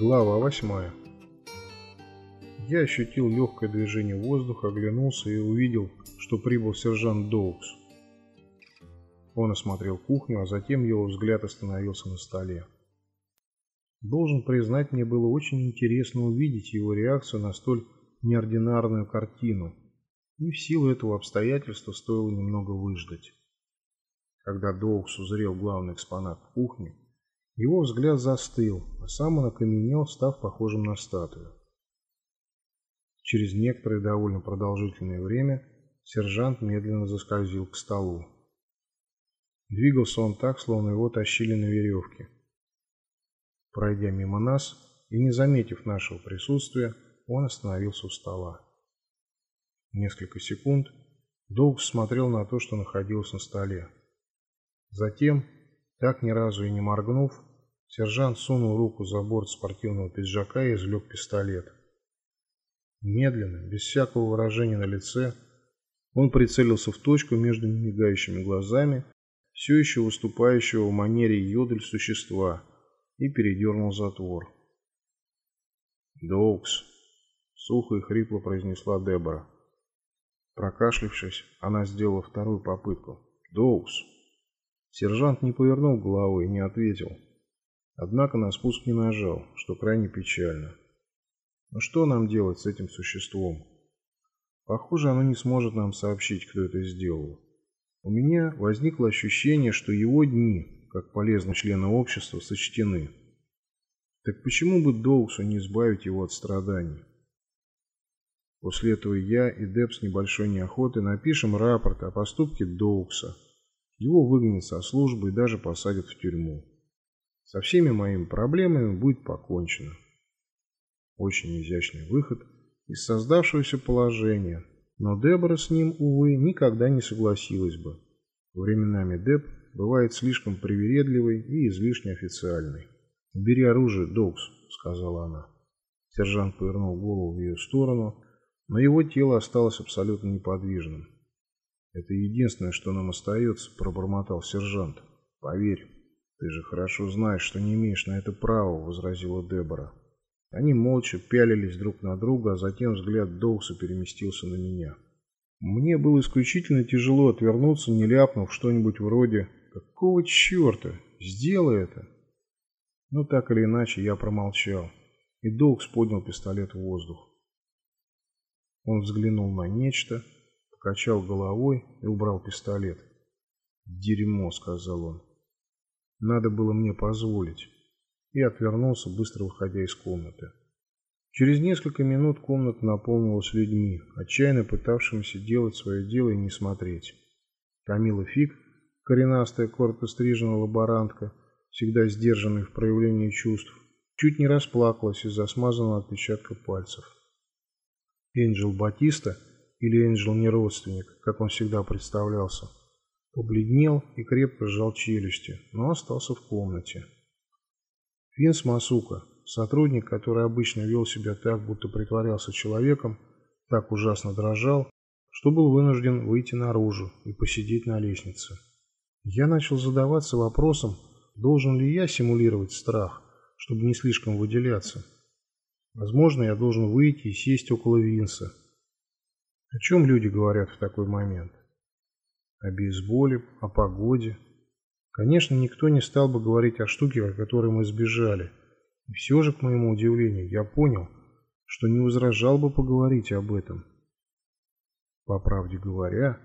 Глава восьмая. Я ощутил легкое движение воздуха, оглянулся и увидел, что прибыл сержант Доукс. Он осмотрел кухню, а затем его взгляд остановился на столе. Должен признать, мне было очень интересно увидеть его реакцию на столь неординарную картину. И в силу этого обстоятельства стоило немного выждать. Когда Доукс узрел главный экспонат кухни, его взгляд застыл, а сам он окаменел, став похожим на статую. Через некоторое довольно продолжительное время сержант медленно заскользил к столу. Двигался он так, словно его тащили на веревке. Пройдя мимо нас и не заметив нашего присутствия, он остановился у стола. Несколько секунд Доугс смотрел на то, что находилось на столе. Затем, так ни разу и не моргнув, Сержант сунул руку за борт спортивного пиджака и извлек пистолет. Медленно, без всякого выражения на лице, он прицелился в точку между мигающими глазами, все еще выступающего в манере йодель существа, и передернул затвор. «Доукс», — сухо и хрипло произнесла Дебора. Прокашлившись, она сделала вторую попытку. «Доукс». Сержант не повернул головы и не ответил. Однако на спуск не нажал, что крайне печально. Но что нам делать с этим существом? Похоже, оно не сможет нам сообщить, кто это сделал. У меня возникло ощущение, что его дни, как полезного члена общества, сочтены. Так почему бы Доусу не избавить его от страданий? После этого я и Деб с небольшой неохотой напишем рапорт о поступке Доукса. Его выгонят со службы и даже посадят в тюрьму. Со всеми моими проблемами будет покончено. Очень изящный выход из создавшегося положения, но Дебора с ним, увы, никогда не согласилась бы. Временами Деб бывает слишком привередливой и излишне официальной. «Бери оружие, Доукс», — сказала она. Сержант повернул голову в ее сторону, но его тело осталось абсолютно неподвижным. «Это единственное, что нам остается», — пробормотал сержант. «Поверь». «Ты же хорошо знаешь, что не имеешь на это права», — возразила Дебора. Они молча пялились друг на друга, а затем взгляд Доуса переместился на меня. Мне было исключительно тяжело отвернуться, не ляпнув что-нибудь вроде «Какого черта? Сделай это!» Но так или иначе я промолчал, и Доукс поднял пистолет в воздух. Он взглянул на нечто, покачал головой и убрал пистолет. «Дерьмо», — сказал он. Надо было мне позволить. И отвернулся, быстро выходя из комнаты. Через несколько минут комната наполнилась людьми, отчаянно пытавшимися делать свое дело и не смотреть. Камила Фиг, коренастая, коротко стриженная лаборантка, всегда сдержанная в проявлении чувств, чуть не расплакалась из-за смазанного отпечатка пальцев. Энджел Батиста, или Энджел не родственник, как он всегда представлялся, Побледнел и крепко сжал челюсти, но остался в комнате. Винс Масука, сотрудник, который обычно вел себя так, будто притворялся человеком, так ужасно дрожал, что был вынужден выйти наружу и посидеть на лестнице. Я начал задаваться вопросом, должен ли я симулировать страх, чтобы не слишком выделяться. Возможно, я должен выйти и сесть около Винса. О чем люди говорят в такой момент? О бейсболе, о погоде. Конечно, никто не стал бы говорить о штуке, о которой мы сбежали. И все же, к моему удивлению, я понял, что не возражал бы поговорить об этом. По правде говоря,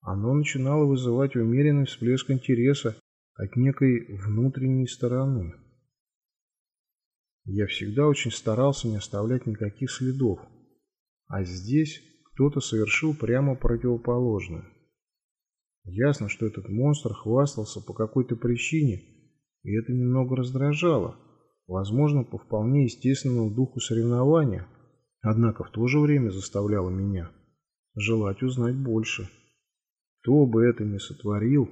оно начинало вызывать умеренный всплеск интереса от некой внутренней стороны. Я всегда очень старался не оставлять никаких следов, а здесь кто-то совершил прямо противоположное. Ясно, что этот монстр хвастался по какой-то причине, и это немного раздражало, возможно, по вполне естественному духу соревнования, однако в то же время заставляло меня желать узнать больше. Кто бы это ни сотворил,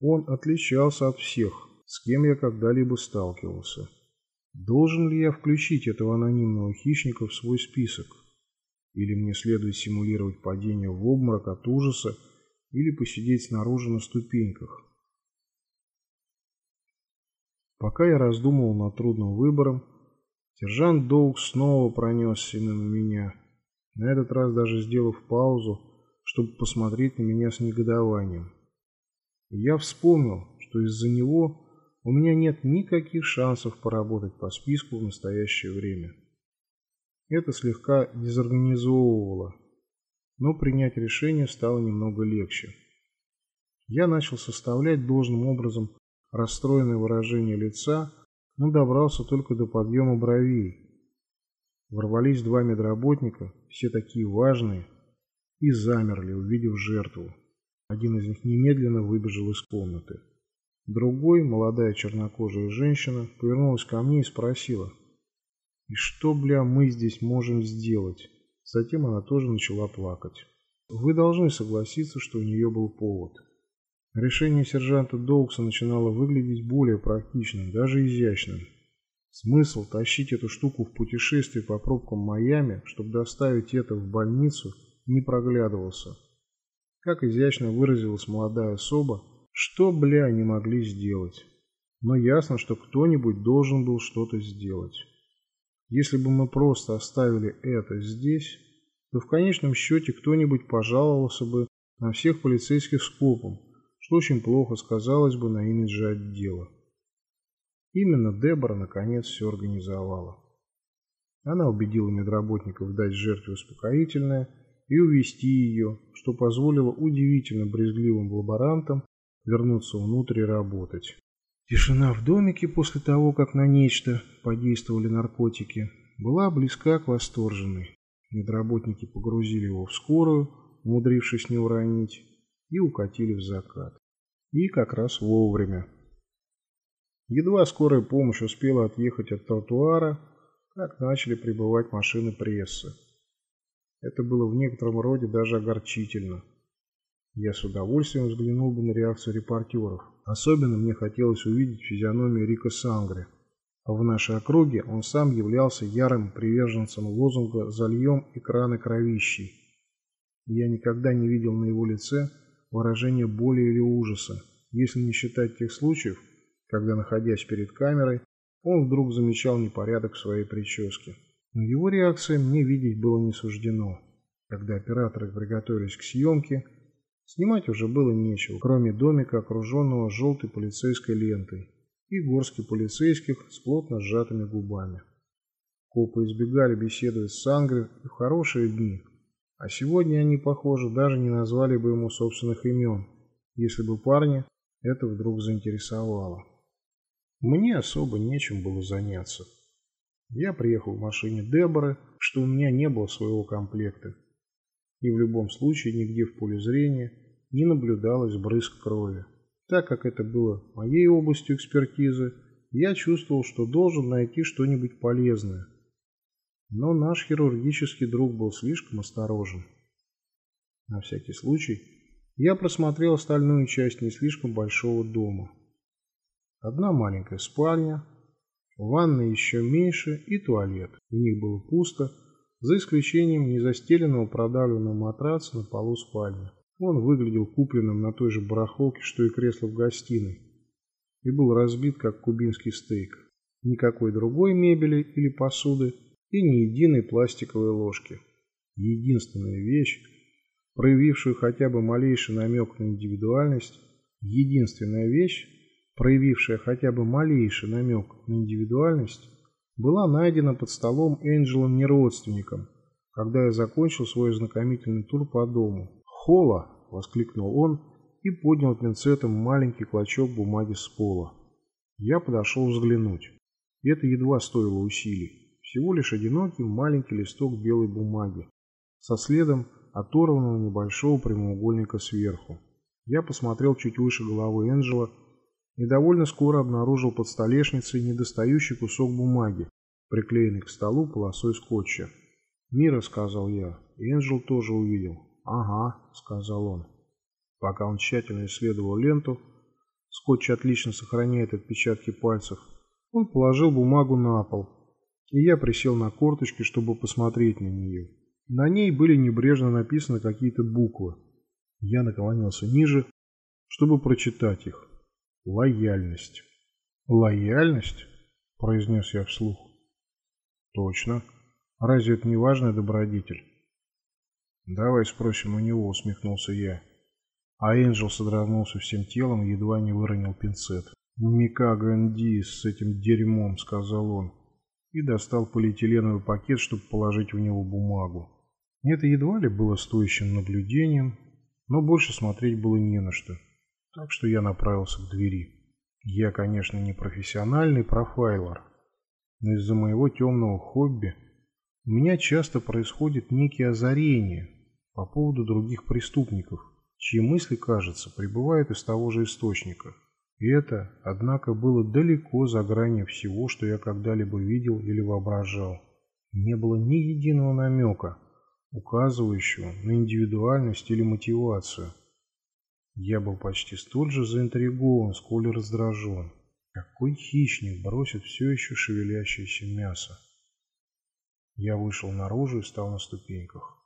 он отличался от всех, с кем я когда-либо сталкивался. Должен ли я включить этого анонимного хищника в свой список? Или мне следует симулировать падение в обморок от ужаса, или посидеть снаружи на ступеньках. Пока я раздумывал над трудным выбором, Сержант Доук снова пронесся мимо меня, на этот раз даже сделав паузу, чтобы посмотреть на меня с негодованием. я вспомнил, что из-за него у меня нет никаких шансов поработать по списку в настоящее время. Это слегка дезорганизовывало, но принять решение стало немного легче. Я начал составлять должным образом расстроенное выражение лица, но добрался только до подъема бровей. Ворвались два медработника, все такие важные, и замерли, увидев жертву. Один из них немедленно выбежал из комнаты. Другой, молодая чернокожая женщина, повернулась ко мне и спросила, «И что, бля, мы здесь можем сделать?» Затем она тоже начала плакать. Вы должны согласиться, что у нее был повод. Решение сержанта Доукса начинало выглядеть более практичным, даже изящным. Смысл тащить эту штуку в путешествие по пробкам Майами, чтобы доставить это в больницу, не проглядывался. Как изящно выразилась молодая особа, что, бля, не могли сделать. Но ясно, что кто-нибудь должен был что-то сделать. Если бы мы просто оставили это здесь, то в конечном счете кто-нибудь пожаловался бы на всех полицейских скопом, что очень плохо сказалось бы на имидже отдела. Именно Дебора наконец все организовала. Она убедила медработников дать жертве успокоительное и увести ее, что позволило удивительно брезгливым лаборантам вернуться внутрь и работать. Тишина в домике после того, как на нечто подействовали наркотики, была близка к восторженной. Медработники погрузили его в скорую, умудрившись не уронить, и укатили в закат. И как раз вовремя. Едва скорая помощь успела отъехать от тротуара, как начали прибывать машины прессы. Это было в некотором роде даже огорчительно. Я с удовольствием взглянул бы на реакцию репортеров. Особенно мне хотелось увидеть физиономию Рика Сангре. А в нашей округе он сам являлся ярым приверженцем лозунга «Зальем экраны кровищей». Я никогда не видел на его лице выражения боли или ужаса, если не считать тех случаев, когда, находясь перед камерой, он вдруг замечал непорядок в своей прическе. Но его реакции мне видеть было не суждено. Когда операторы приготовились к съемке, снимать уже было нечего, кроме домика, окруженного желтой полицейской лентой, и горстки полицейских с плотно сжатыми губами. Копы избегали беседовать с Сангре в хорошие дни, а сегодня они, похоже, даже не назвали бы ему собственных имен, если бы парня это вдруг заинтересовало. Мне особо нечем было заняться. Я приехал в машине Деборы, что у меня не было своего комплекта. И в любом случае нигде в поле зрения не наблюдалось брызг крови. Так как это было моей областью экспертизы, я чувствовал, что должен найти что-нибудь полезное. Но наш хирургический друг был слишком осторожен. На всякий случай я просмотрел остальную часть не слишком большого дома. Одна маленькая спальня, ванная еще меньше и туалет. В них было пусто, за исключением незастеленного продавленного матраца на полу спальни. Он выглядел купленным на той же барахолке, что и кресло в гостиной, и был разбит, как кубинский стейк. Никакой другой мебели или посуды и ни единой пластиковой ложки. Единственная вещь, проявившая хотя бы малейший намек на индивидуальность, единственная вещь, проявившая хотя бы малейший намек на индивидуальность, была найдена под столом Энджелом неродственником, когда я закончил свой знакомительный тур по дому. «Хола!» – воскликнул он и поднял пинцетом маленький клочок бумаги с пола. Я подошел взглянуть. Это едва стоило усилий. Всего лишь одинокий маленький листок белой бумаги со следом оторванного небольшого прямоугольника сверху. Я посмотрел чуть выше головы Энджела и довольно скоро обнаружил под столешницей недостающий кусок бумаги, приклеенный к столу полосой скотча. «Мира», — сказал я, Энджел тоже увидел. «Ага», — сказал он. Пока он тщательно исследовал ленту, скотч отлично сохраняет отпечатки пальцев, он положил бумагу на пол, и я присел на корточки, чтобы посмотреть на нее. На ней были небрежно написаны какие-то буквы. Я наклонился ниже, чтобы прочитать их. Лояльность. Лояльность? произнес я вслух. Точно. Разве это не важный добродетель? Давай спросим у него, усмехнулся я. А Энджел содрогнулся всем телом и едва не выронил пинцет. «Мика Гандис с этим дерьмом», — сказал он, и достал полиэтиленовый пакет, чтобы положить в него бумагу. Это едва ли было стоящим наблюдением, но больше смотреть было не на что, так что я направился к двери. Я, конечно, не профессиональный профайлер, но из-за моего темного хобби у меня часто происходят некие озарения по поводу других преступников, чьи мысли, кажется, прибывают из того же источника. И это, однако, было далеко за гранью всего, что я когда-либо видел или воображал. Не было ни единого намека, указывающего на индивидуальность или мотивацию. Я был почти столь же заинтригован, сколь и раздражен. Какой хищник бросит все еще шевелящееся мясо? Я вышел наружу и стал на ступеньках.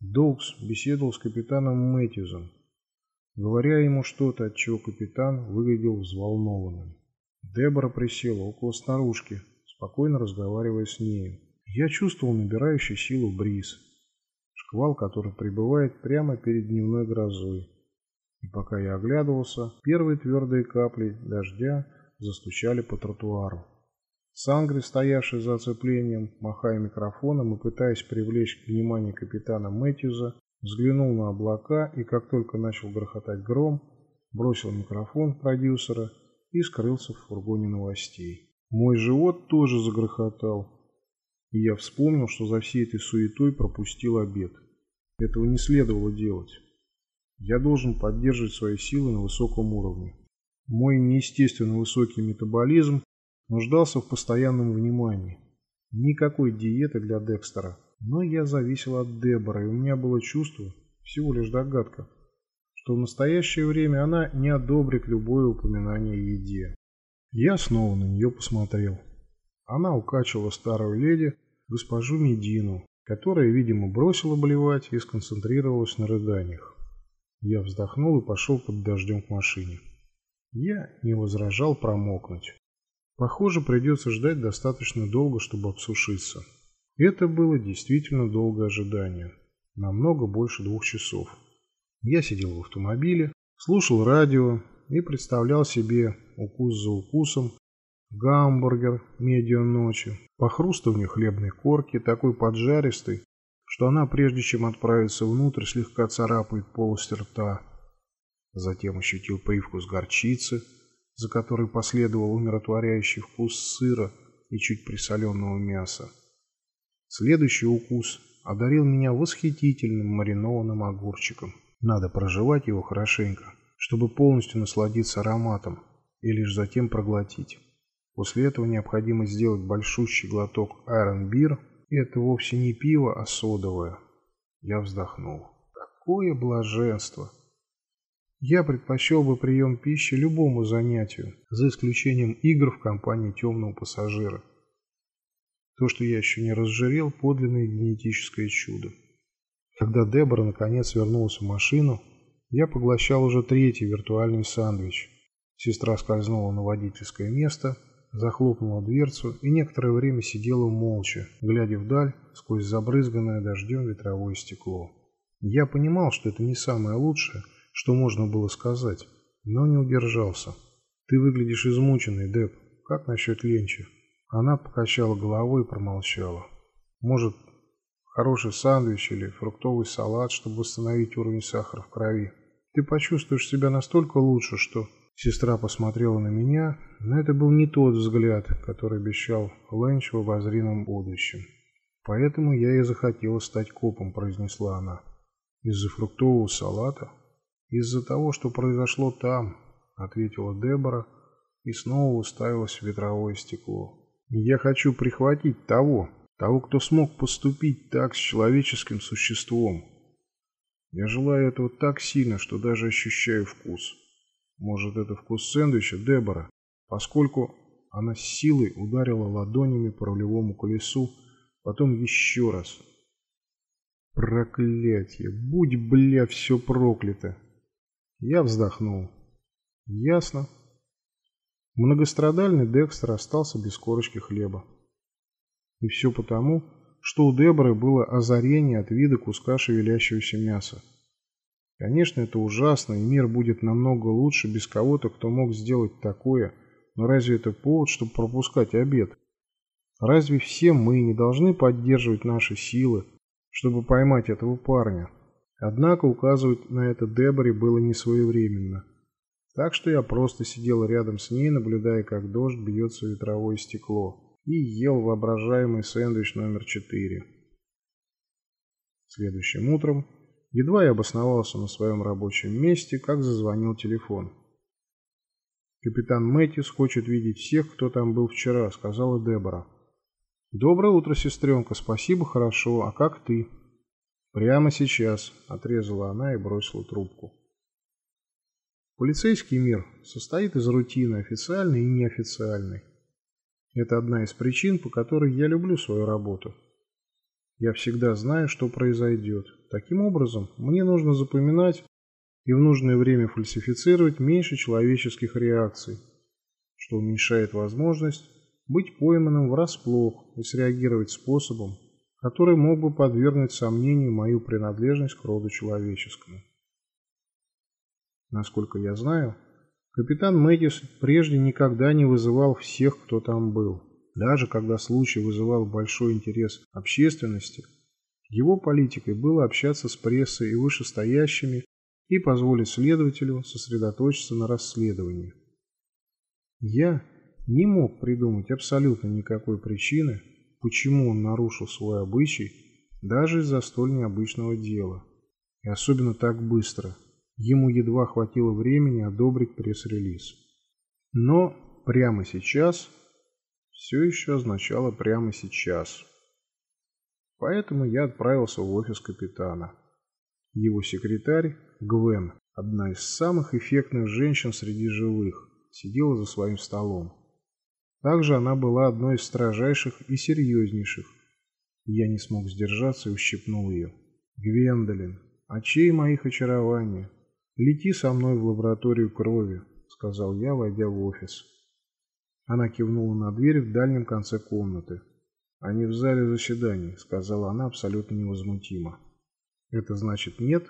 Доукс беседовал с капитаном Мэтьюзом, говоря ему что-то, от чего капитан выглядел взволнованным. Дебора присела около старушки, спокойно разговаривая с нею. Я чувствовал набирающий силу бриз, шквал, который прибывает прямо перед дневной грозой. И пока я оглядывался, первые твердые капли дождя застучали по тротуару. Сангри, стоявший за оцеплением, махая микрофоном и пытаясь привлечь внимание капитана Мэтьюза, взглянул на облака и, как только начал грохотать гром, бросил микрофон продюсера и скрылся в фургоне новостей. Мой живот тоже загрохотал, и я вспомнил, что за всей этой суетой пропустил обед. Этого не следовало делать. Я должен поддерживать свои силы на высоком уровне. Мой неестественно высокий метаболизм нуждался в постоянном внимании. Никакой диеты для Декстера. Но я зависел от Дебора, и у меня было чувство, всего лишь догадка, что в настоящее время она не одобрит любое упоминание о еде. Я снова на нее посмотрел. Она укачивала старую леди, госпожу Медину, которая, видимо, бросила болевать и сконцентрировалась на рыданиях. Я вздохнул и пошел под дождем к машине. Я не возражал промокнуть. Похоже, придется ждать достаточно долго, чтобы обсушиться. Это было действительно долгое ожидание. Намного больше двух часов. Я сидел в автомобиле, слушал радио и представлял себе укус за укусом гамбургер медиан ночи, похрустывание хлебной корки, такой поджаристый, что она, прежде чем отправиться внутрь, слегка царапает полость рта. Затем ощутил привкус горчицы, за которой последовал умиротворяющий вкус сыра и чуть присоленного мяса. Следующий укус одарил меня восхитительным маринованным огурчиком. Надо прожевать его хорошенько, чтобы полностью насладиться ароматом и лишь затем проглотить. После этого необходимо сделать большущий глоток Beer, это вовсе не пиво, а содовое. Я вздохнул. Какое блаженство! Я предпочел бы прием пищи любому занятию, за исключением игр в компании темного пассажира. То, что я еще не разжирел, подлинное генетическое чудо. Когда Дебора наконец вернулась в машину, я поглощал уже третий виртуальный сандвич. Сестра скользнула на водительское место – захлопнула дверцу и некоторое время сидела молча, глядя вдаль сквозь забрызганное дождем ветровое стекло. Я понимал, что это не самое лучшее, что можно было сказать, но не удержался. «Ты выглядишь измученный, Деб. Как насчет ленча?» Она покачала головой и промолчала. «Может, хороший сандвич или фруктовый салат, чтобы восстановить уровень сахара в крови? Ты почувствуешь себя настолько лучше, что Сестра посмотрела на меня, но это был не тот взгляд, который обещал Лэнч в обозримом будущем. «Поэтому я и захотела стать копом», – произнесла она. «Из-за фруктового салата?» «Из-за того, что произошло там», – ответила Дебора и снова уставилась в ветровое стекло. «Я хочу прихватить того, того, кто смог поступить так с человеческим существом. Я желаю этого так сильно, что даже ощущаю вкус». Может, это вкус сэндвича Дебора, поскольку она силой ударила ладонями по рулевому колесу, потом еще раз. Проклятие! Будь, бля, все проклято! Я вздохнул. Ясно. Многострадальный Декстер остался без корочки хлеба. И все потому, что у Деборы было озарение от вида куска шевелящегося мяса. Конечно, это ужасно, и мир будет намного лучше без кого-то, кто мог сделать такое, но разве это повод, чтобы пропускать обед? Разве все мы не должны поддерживать наши силы, чтобы поймать этого парня? Однако указывать на это Деборе было не своевременно. Так что я просто сидел рядом с ней, наблюдая, как дождь бьется в ветровое стекло, и ел воображаемый сэндвич номер четыре. Следующим утром, едва я обосновался на своем рабочем месте, как зазвонил телефон. «Капитан Мэтьюс хочет видеть всех, кто там был вчера», — сказала Дебора. «Доброе утро, сестренка. Спасибо, хорошо. А как ты?» «Прямо сейчас», — отрезала она и бросила трубку. Полицейский мир состоит из рутины, официальной и неофициальной. Это одна из причин, по которой я люблю свою работу. Я всегда знаю, что произойдет. Таким образом, мне нужно запоминать и в нужное время фальсифицировать меньше человеческих реакций, что уменьшает возможность быть пойманным врасплох и среагировать способом, который мог бы подвергнуть сомнению мою принадлежность к роду человеческому. Насколько я знаю, капитан Мэдис прежде никогда не вызывал всех, кто там был. Даже когда случай вызывал большой интерес общественности, его политикой было общаться с прессой и вышестоящими и позволить следователю сосредоточиться на расследовании. Я не мог придумать абсолютно никакой причины, почему он нарушил свой обычай даже из-за столь необычного дела. И особенно так быстро. Ему едва хватило времени одобрить пресс-релиз. Но прямо сейчас все еще означало прямо сейчас. Поэтому я отправился в офис капитана. Его секретарь, Гвен, одна из самых эффектных женщин среди живых, сидела за своим столом. Также она была одной из строжайших и серьезнейших. Я не смог сдержаться и ущипнул ее. «Гвендолин, очей моих очарования, лети со мной в лабораторию крови», — сказал я, войдя в офис. Она кивнула на дверь в дальнем конце комнаты. «Они в зале заседаний», — сказала она абсолютно невозмутимо. «Это значит нет?»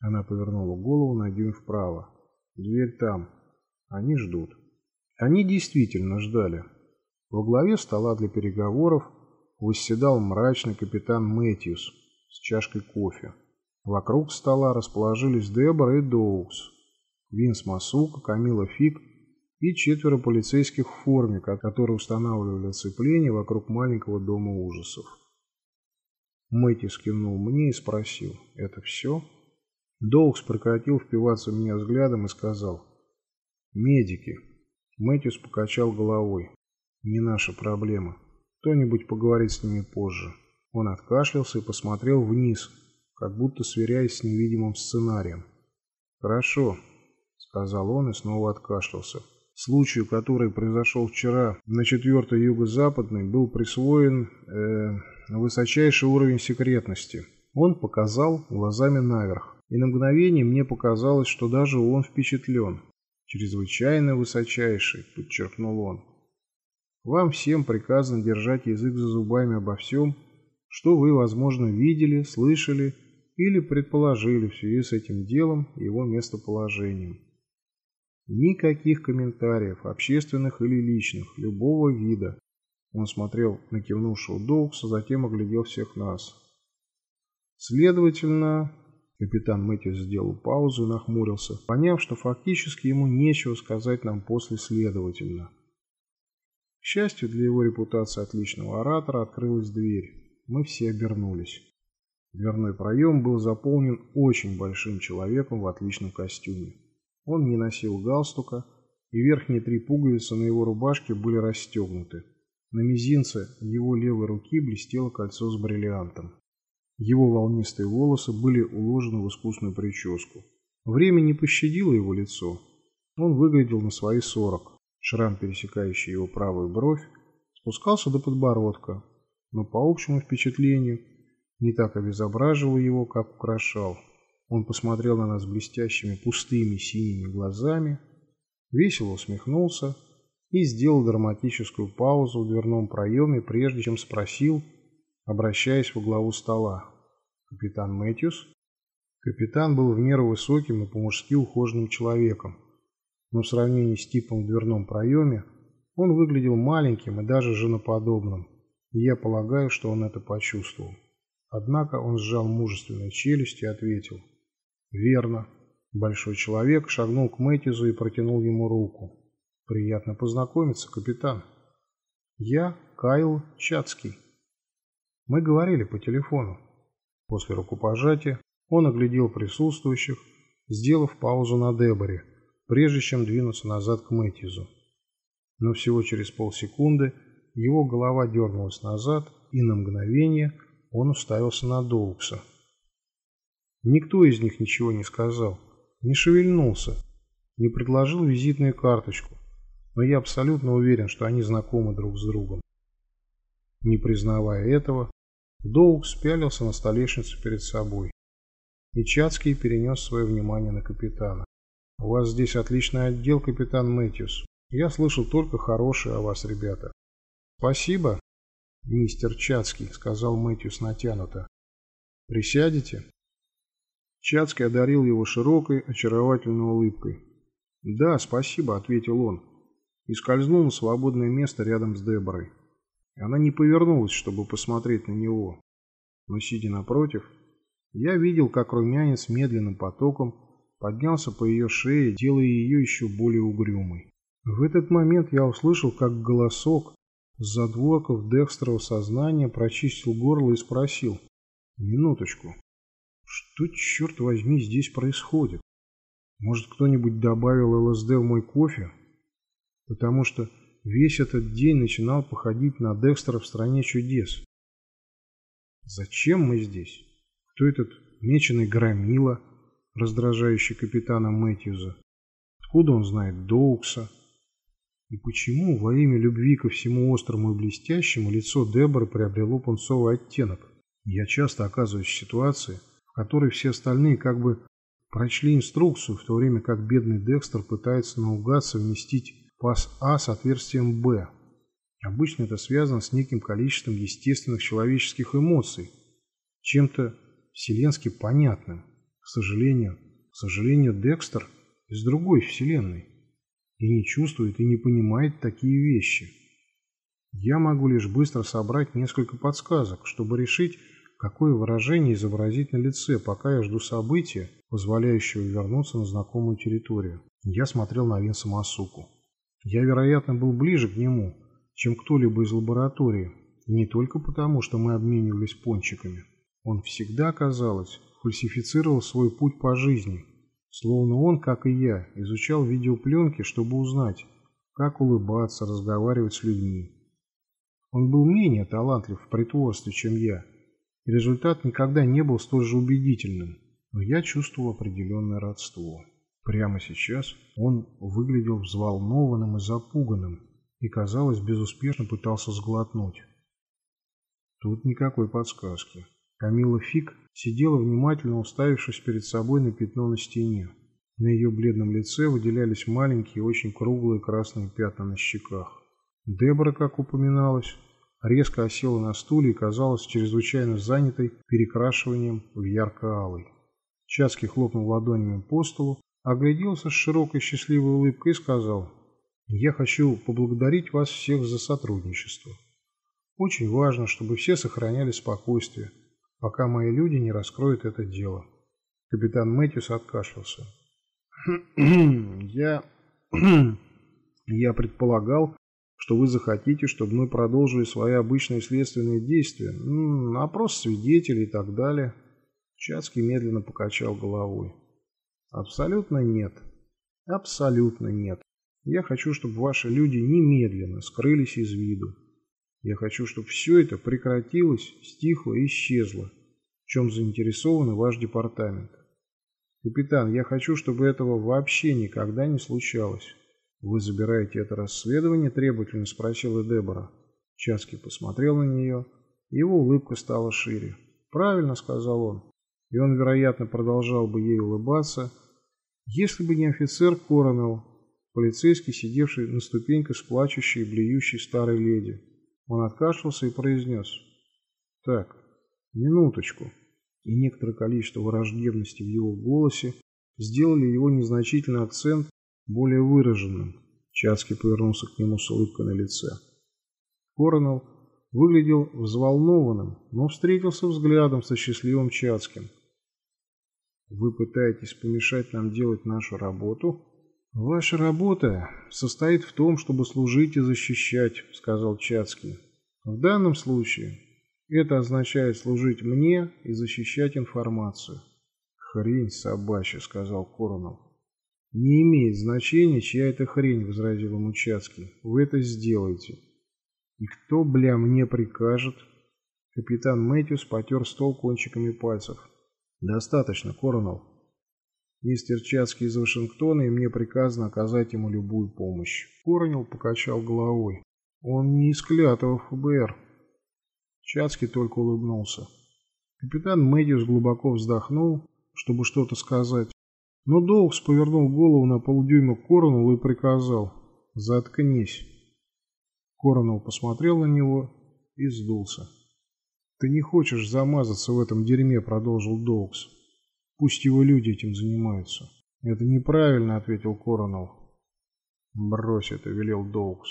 Она повернула голову на дюйм вправо. «Дверь там. Они ждут». Они действительно ждали. Во главе стола для переговоров восседал мрачный капитан Мэтьюс с чашкой кофе. Вокруг стола расположились Дебора и Доукс, Винс Масука, Камила Фик и четверо полицейских в форме, которые устанавливали оцепление вокруг маленького дома ужасов. Мэтьюс кивнул мне и спросил, «Это все?» Доукс прекратил впиваться в меня взглядом и сказал, «Медики, Мэтьюс покачал головой. «Не наша проблема. Кто-нибудь поговорит с ними позже». Он откашлялся и посмотрел вниз, как будто сверяясь с невидимым сценарием. «Хорошо», — сказал он и снова откашлялся. Случаю, который произошел вчера на 4 юго-западной, был присвоен э, высочайший уровень секретности. Он показал глазами наверх, и на мгновение мне показалось, что даже он впечатлен. «Чрезвычайно высочайший», — подчеркнул он. «Вам всем приказано держать язык за зубами обо всем, что вы, возможно, видели, слышали или предположили в связи с этим делом и его местоположением. Никаких комментариев, общественных или личных, любого вида. Он смотрел на кивнувшего Доукса, затем оглядел всех нас. Следовательно, Капитан Мэтьюс сделал паузу и нахмурился, поняв, что фактически ему нечего сказать нам после следовательно. К счастью для его репутации отличного оратора открылась дверь. Мы все обернулись. Дверной проем был заполнен очень большим человеком в отличном костюме. Он не носил галстука, и верхние три пуговицы на его рубашке были расстегнуты. На мизинце его левой руки блестело кольцо с бриллиантом. Его волнистые волосы были уложены в искусную прическу. Время не пощадило его лицо. Он выглядел на свои сорок. Шрам, пересекающий его правую бровь, спускался до подбородка, но по общему впечатлению не так обезображивал его, как украшал. Он посмотрел на нас блестящими пустыми синими глазами, весело усмехнулся и сделал драматическую паузу в дверном проеме, прежде чем спросил, обращаясь во главу стола. «Капитан Мэтьюс?» Капитан был в меру высоким и по-мужски ухоженным человеком, но в сравнении с типом в дверном проеме он выглядел маленьким и даже женоподобным, и я полагаю, что он это почувствовал. Однако он сжал мужественные челюсти и ответил. «Верно». Большой человек шагнул к Мэтьюзу и протянул ему руку. «Приятно познакомиться, капитан. Я Кайл Чацкий. Мы говорили по телефону». После рукопожатия он оглядел присутствующих, сделав паузу на Деборе, прежде чем двинуться назад к Мэтьюзу. Но всего через полсекунды его голова дернулась назад, и на мгновение он уставился на Доукса. Никто из них ничего не сказал, не шевельнулся, не предложил визитную карточку, но я абсолютно уверен, что они знакомы друг с другом. Не признавая этого, Доукс пялился на столешницу перед собой. И Чацкий перенес свое внимание на капитана. «У вас здесь отличный отдел, капитан Мэтьюс. Я слышал только хорошее о вас, ребята». «Спасибо, мистер Чацкий», — сказал Мэтьюс натянуто. «Присядете?» Чацкий одарил его широкой, очаровательной улыбкой. «Да, спасибо», — ответил он, и скользнул на свободное место рядом с Деборой. Она не повернулась, чтобы посмотреть на него, но, сидя напротив, я видел, как румянец медленным потоком поднялся по ее шее, делая ее еще более угрюмой. В этот момент я услышал, как голосок с задворков Декстерова сознания прочистил горло и спросил «Минуточку, что, черт возьми, здесь происходит? Может, кто-нибудь добавил ЛСД в мой кофе? Потому что весь этот день начинал походить на Декстера в стране чудес. Зачем мы здесь? Кто этот меченый громила, раздражающий капитана Мэтьюза? Откуда он знает Доукса? И почему во имя любви ко всему острому и блестящему лицо Деборы приобрело пунцовый оттенок? Я часто оказываюсь в ситуации, которой все остальные как бы прочли инструкцию, в то время как бедный Декстер пытается наугад совместить пас А с отверстием Б. Обычно это связано с неким количеством естественных человеческих эмоций, чем-то вселенски понятным. К сожалению, к сожалению, Декстер из другой вселенной и не чувствует и не понимает такие вещи. Я могу лишь быстро собрать несколько подсказок, чтобы решить, какое выражение изобразить на лице, пока я жду события, позволяющего вернуться на знакомую территорию. Я смотрел на Винса Масуку. Я, вероятно, был ближе к нему, чем кто-либо из лаборатории, и не только потому, что мы обменивались пончиками. Он всегда, казалось, фальсифицировал свой путь по жизни, словно он, как и я, изучал видеопленки, чтобы узнать, как улыбаться, разговаривать с людьми. Он был менее талантлив в притворстве, чем я, и результат никогда не был столь же убедительным, но я чувствовал определенное родство. Прямо сейчас он выглядел взволнованным и запуганным, и, казалось, безуспешно пытался сглотнуть. Тут никакой подсказки. Камила Фик сидела внимательно уставившись перед собой на пятно на стене. На ее бледном лице выделялись маленькие, очень круглые красные пятна на щеках. Дебора, как упоминалось, резко осела на стуле и казалась чрезвычайно занятой перекрашиванием в ярко-алый. Чацкий хлопнул ладонями по столу, огляделся с широкой счастливой улыбкой и сказал, «Я хочу поблагодарить вас всех за сотрудничество. Очень важно, чтобы все сохраняли спокойствие, пока мои люди не раскроют это дело. Капитан Мэтьюс откашлялся. Я... Я предполагал, что вы захотите, чтобы мы продолжили свои обычные следственные действия, опрос свидетелей и так далее. Чацкий медленно покачал головой. Абсолютно нет. Абсолютно нет. Я хочу, чтобы ваши люди немедленно скрылись из виду. Я хочу, чтобы все это прекратилось, стихло и исчезло, в чем заинтересован ваш департамент. Капитан, я хочу, чтобы этого вообще никогда не случалось. Вы забираете это расследование? Требовательно спросила Дебора. Часки посмотрел на нее. Его улыбка стала шире. Правильно, сказал он. И он, вероятно, продолжал бы ей улыбаться, если бы не офицер Коронел, полицейский, сидевший на ступеньках с плачущей и блюющей старой леди. Он откашлялся и произнес. «Так, минуточку». И некоторое количество враждебности в его голосе сделали его незначительный акцент более выраженным. Чацкий повернулся к нему с улыбкой на лице. Коронел выглядел взволнованным, но встретился взглядом со счастливым Чацким. «Вы пытаетесь помешать нам делать нашу работу?» «Ваша работа состоит в том, чтобы служить и защищать», — сказал Чацкий. «В данном случае это означает служить мне и защищать информацию». «Хрень собачья», — сказал Коронов. «Не имеет значения, чья это хрень», — возразил ему Чацкий. «Вы это сделаете». «И кто, бля, мне прикажет?» Капитан Мэтьюс потер стол кончиками пальцев. «Достаточно, Коронов. Мистер Чацкий из Вашингтона, и мне приказано оказать ему любую помощь. Коронел покачал головой. Он не из клятого ФБР. Чацкий только улыбнулся. Капитан Мэдиус глубоко вздохнул, чтобы что-то сказать. Но Доукс повернул голову на полдюйма к Коронелу и приказал «Заткнись». Коронел посмотрел на него и сдулся. «Ты не хочешь замазаться в этом дерьме», — продолжил Доукс. Пусть его люди этим занимаются. Это неправильно, ответил Коронел. Брось это, велел Доукс.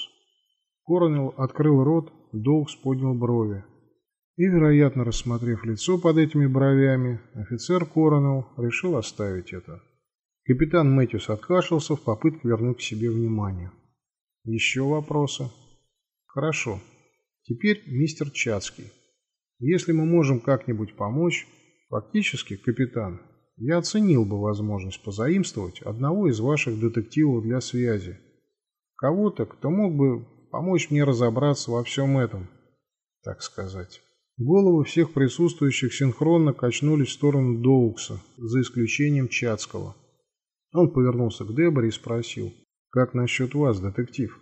Коронел открыл рот, Доукс поднял брови. И, вероятно, рассмотрев лицо под этими бровями, офицер Коронел решил оставить это. Капитан Мэтьюс откашлялся в попытке вернуть к себе внимание. Еще вопросы? Хорошо. Теперь мистер Чацкий. Если мы можем как-нибудь помочь, фактически, капитан, я оценил бы возможность позаимствовать одного из ваших детективов для связи. Кого-то, кто мог бы помочь мне разобраться во всем этом, так сказать. Головы всех присутствующих синхронно качнулись в сторону Доукса, за исключением Чацкого. Он повернулся к Деборе и спросил, «Как насчет вас, детектив?»